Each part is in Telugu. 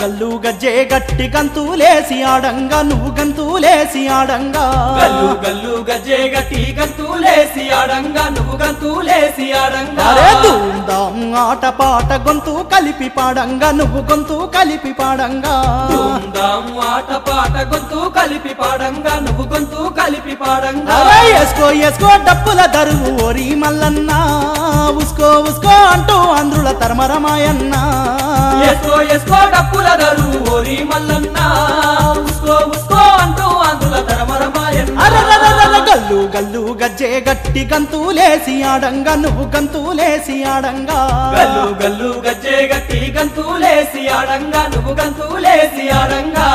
గల్లు గజ్జే గట్టి గంతులేసి ఆడంగా నువ్వు గంతులేసి ఆడంగా. గల్లు గల్లు గజ్జే గట్టి గంతులేసి ఆడంగా నువ్వు గంతులేసి ఆడంగా. ధూమ్ధాం ఆట పాట గొంతు కలిపి పాడంగా నువ్వు గొంతు కలిపి పాడంగా. ధూమ్ధాం ఆట పాట గొంతు కలిపి పాడంగా నువ్వు గొంతు కలిపి పాడంగా. ఎస్కో ఎస్కో డప్పుల దరువు ఓరి మల్లన్న. ఉస్కో ఉస్కో అంటూ ఆంధ్రుల తరమరమాయన్న ఎస్కో ఎస్కో డప్పుల దరువు ఓరి మల్లన్న. ఉస్కో ఉస్కో అంటూ అందుల తరమరమాయన్న. గల్లు గల్లు గజ్జే గట్టి గంతులేసి ఆడంగా నువ్వు గంతులేసి ఆడంగా. గల్లు గల్లు గజ్జే గట్టి గంతులేసి ఆడంగా నువ్వు గంతులేసి ఆడంగా.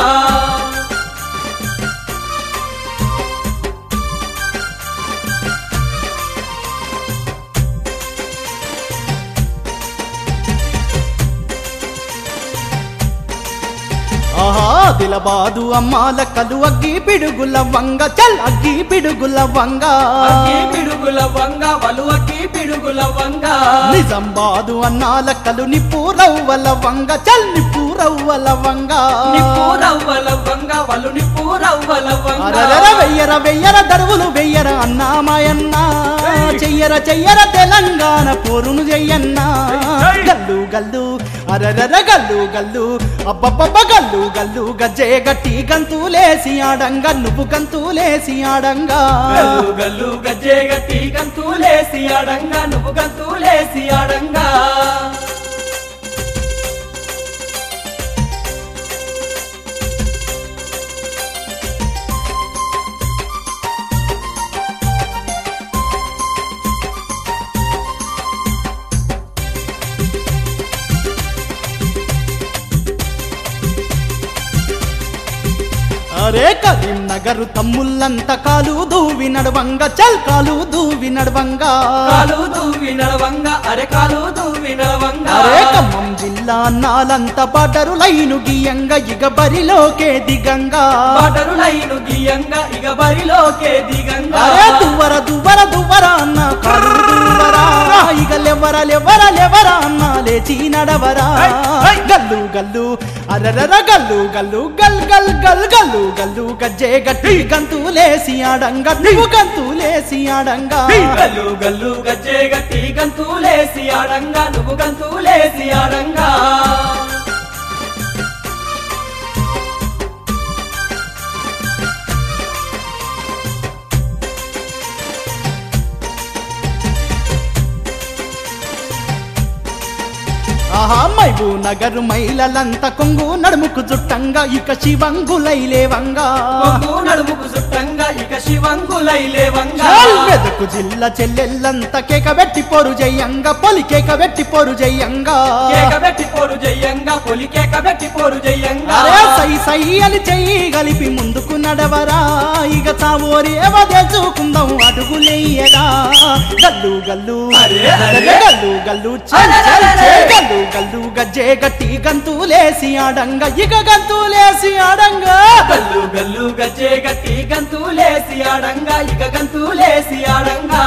దిలబాదు అమ్మాల కలు అగ్గి పిడుగుల వంగ చల్ అగ్గి పిడుగుల వంగ. అగ్గి పిడుగుల వంగ వలువకి పిడుగుల వంగ. నిజంబాదు అన్నాల కలు నిప్పు రవ్వల వంగ చల్ నిప్పు రవ్వల వంగ. నిప్పు రవ్వల వంగ వలు నిప్పు రవ్వల వంగ. అరరర వెయ్యర వెయ్యర దరువులు వెయ్యర అన్నామాయన్న చెయ్యర చెయ్యర తెలంగాణ పోరును చెయ్యన్న. గల్లు గల్లు అరరర గల్లు గల్లు అబ్బబ్బబ్బ గల్లు గల్లు గజ్జే గట్టి గంతులేసి ఆడంగా నువ్వు గంతులేసి ఆడంగా. గల్లు గల్లు గజ్జే గట్టి గంతులేసి ఆడంగా నువ్వు గంతులేసి కరీంనగర్ తమ్ముళ్ళంత కాలు దూవి నడవంగ చల్ కాలు దూవి నడవంగా. కాలు దూవి నడవంగ అరే కాలు దూవి నడవంగ. అరే ఖమ్మం జిల్లా నాలంత పాటరు లైను గీయంగా ఇక బరిలోకే దిగంగా. బాటరు లైను గీయంగా ఇక బరిలోకే దిగంగా. అరే దువ్వర దువ్వర దువ్వర అన్న కారు దువ్వరా ఇక లెవ్వర లెవ్వర లెవ్వర అన్న లేచి నడవరా. గల్లు గల్లు అరరర గల్లు గల్లు గల్ గల్ గల్ గల్లు గల్లు గజ్జే గట్టి గంతులేసి ఆడంగా నువ్వు గంతులేసి ఆడంగా. గల్లు గల్లు గజ్జే గట్టి గంతులేసి ఆడంగా నువ్వు గంతులేసి ఆహా మైబూ నగరు మైలలంత కొంగు నడుముకు చుట్టంగా ఇక శివంగులై లేవంగా. కొంగు నడుముకు చుట్టంగా ఇక శివంగులై లేవంగా. చాల్ మెదకు జిల్లా చెల్లెల్లంత కేక పెట్టి పొరు జయ్యంగా పొలి కేక పెట్టి పొరు జయ్యంగా. కేక పెట్టి పోరు జయ్యంగా పొలి కేక పెట్టి పోరు జయ్యంగా. సై సై అని చెయ్యి కలిపి ముందుకు నడవరా. ఇక చావోరి ఏవ తెలుసుకుందాం అడుగులేయరా గల్లు గల్లు. గల్లు గల్లు చల్ చల్. గల్లు గల్లు గజ్జే గట్టి గంతులేసి ఆడంగ ఇక గంతులేసి ఆడంగ. గల్లు గల్లు గజ్జే గట్టి గంతులేసి ఆడంగ ఇక గంతులేసి ఆడంగా.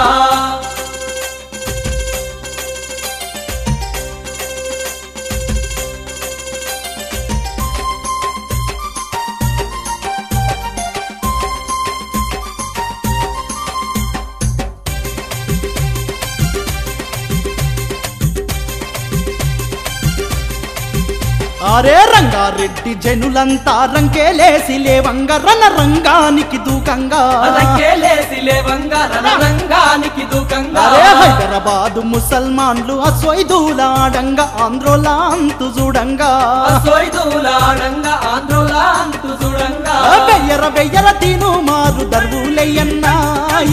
అరే రంగారెడ్డి జనులంతా రంకేలేసి లేవంగ రణ రంగానికి దూకంగా. రంగేలేసి లేవంగా రణరంగానికి దూకంగా. అరే హైదరాబాదు ముసల్మాన్లు అస్వైదూలాడంగా ఆంధ్రోల అంతు చూడంగా. సోయిదూలాడంగా ఆంధ్రులా అంతు చూడంగా. వెయ్యర వెయ్యర తిను మారు దర్వులయ్యన్నా.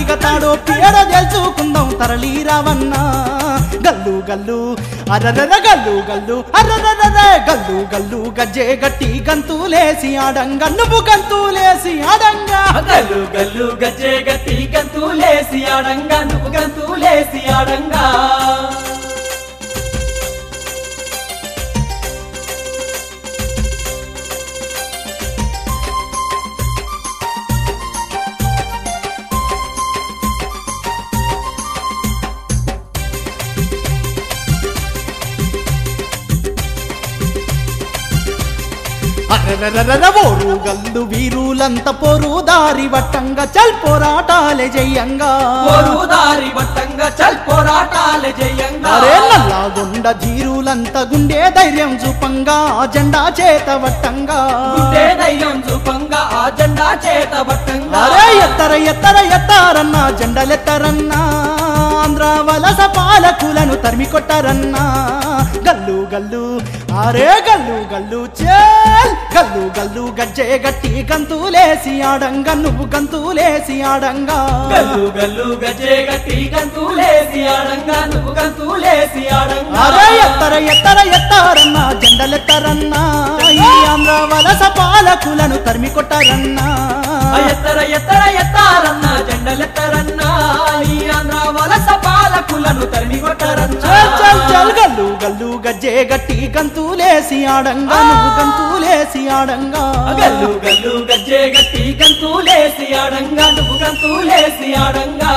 ఇక తాడో పేడ తెలుసుకుందాం తరలి రావన్నా గల్లు గల్లు అరరర గల్లు గల్లు అరరర గల్లు గల్లు గజ్జే గట్టి గంతులేసి ఆడంగా నువ్వు గంతులేసి ఆడంగా. గల్లు గల్లు గజ్జే గట్టి గంతులేసి ఆడంగా నువ్వు గంతులేసి ఆడంగా. అరెరెరెరెర ఓరు గల్లు వీరులంత పోరు దారి వట్టంగా చల్ పోరాటాలే జయంగా పోరుదారి వట్టంగా చల్ పోరాటాలే జయంగా అరే నల్లాగొండ జీరులంత గుండె ధైర్యం చూపంగా ఆ జెండా చేత వట్టంగా గుండె ధైర్యం చూపంగా ఆ జెండా చేత వట్టంగా అరే ఎత్తర ఎత్తర ఎత్తారన్నా జెండలెత్తరన్నా ఆంధ్ర వలస పాలకులను తరిమి కొట్టారన్నా గల్లు గల్లు అరే గల్లు గల్లు చే గల్లు గల్లు గజ్జే గట్టి గంతులేసి ఆడంగా నువ్వు గంతులేసి ఆడంగా. గల్లు గల్లు గజే గట్టి గంతులేసి ఆడంగా నువ్వు గంతులేసి ఆడంగా. అరే ఎత్తర ఎత్తర ఎత్తారన్నా జెండలెత్తరన్నా ఈ ఆంధ్ర వలస పాలకులను తరిమి కొట్టారన్నా. ఎత్తర ఎత్తర ఎత్తారన్నా జెండలెత్తరన్నా ఈ ఆంధ్ర వలస పాలకులను తరిమి గట్టి గంతులేసి ఆడంగా నువ్వు గంతులేసి ఆడంగా. గల్లు గల్లు గజ్జే గట్టి గంతులేసి ఆడంగా నువ్వు గంతులేసి ఆడంగా.